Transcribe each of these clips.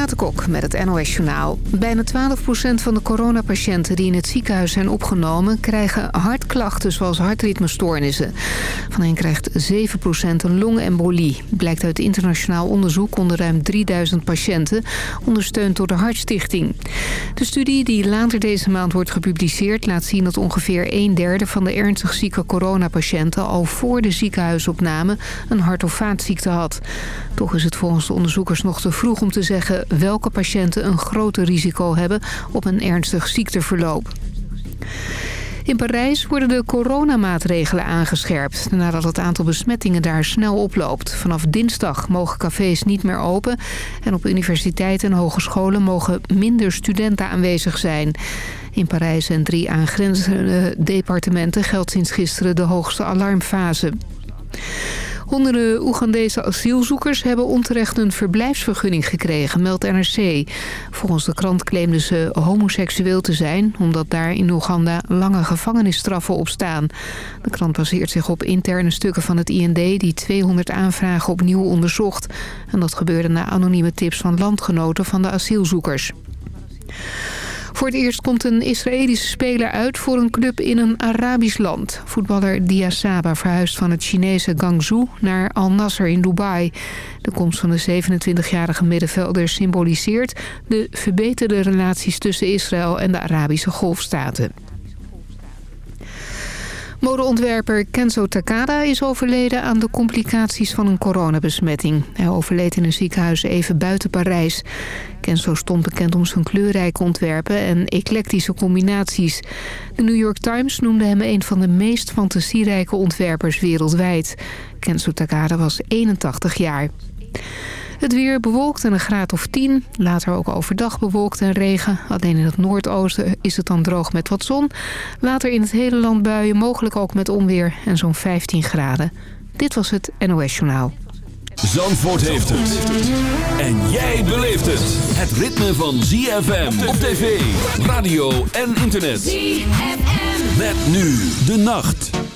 Kok met het NOS Journaal. Bijna 12% van de coronapatiënten die in het ziekenhuis zijn opgenomen... krijgen hartklachten zoals hartritmestoornissen. Van hen krijgt 7% een longembolie. Blijkt uit internationaal onderzoek onder ruim 3000 patiënten... ondersteund door de Hartstichting. De studie die later deze maand wordt gepubliceerd... laat zien dat ongeveer een derde van de ernstig zieke coronapatiënten... al voor de ziekenhuisopname een hart- of vaatziekte had. Toch is het volgens de onderzoekers nog te vroeg om te zeggen welke patiënten een groter risico hebben op een ernstig ziekteverloop. In Parijs worden de coronamaatregelen aangescherpt... nadat het aantal besmettingen daar snel oploopt. Vanaf dinsdag mogen cafés niet meer open... en op universiteiten en hogescholen mogen minder studenten aanwezig zijn. In Parijs en drie aangrenzende departementen geldt sinds gisteren de hoogste alarmfase. Honderden Oegandese asielzoekers hebben onterecht een verblijfsvergunning gekregen, meldt NRC. Volgens de krant claimden ze homoseksueel te zijn, omdat daar in Oeganda lange gevangenisstraffen op staan. De krant baseert zich op interne stukken van het IND die 200 aanvragen opnieuw onderzocht. En dat gebeurde na anonieme tips van landgenoten van de asielzoekers. Voor het eerst komt een Israëlische speler uit voor een club in een Arabisch land. Voetballer Dia Saba verhuist van het Chinese Guangzhou naar Al Nasser in Dubai. De komst van de 27-jarige middenvelder symboliseert de verbeterde relaties tussen Israël en de Arabische golfstaten. Modeontwerper Kenzo Takada is overleden aan de complicaties van een coronabesmetting. Hij overleed in een ziekenhuis even buiten Parijs. Kenzo stond bekend om zijn kleurrijke ontwerpen en eclectische combinaties. De New York Times noemde hem een van de meest fantasierijke ontwerpers wereldwijd. Kenzo Takada was 81 jaar. Het weer bewolkt en een graad of 10. Later ook overdag bewolkt en regen. Alleen in het noordoosten is het dan droog met wat zon. Later in het hele land buien, mogelijk ook met onweer en zo'n 15 graden. Dit was het NOS Journaal. Zandvoort heeft het. En jij beleeft het. Het ritme van ZFM op tv, radio en internet. ZFM. Met nu de nacht.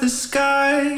the sky.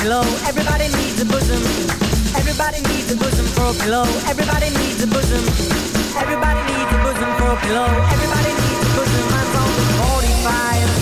pillow. Everybody needs a bosom. Everybody needs a bosom for a pillow. Everybody needs a bosom. Everybody needs a bosom for a pillow. Everybody needs a bosom. I'm only 45.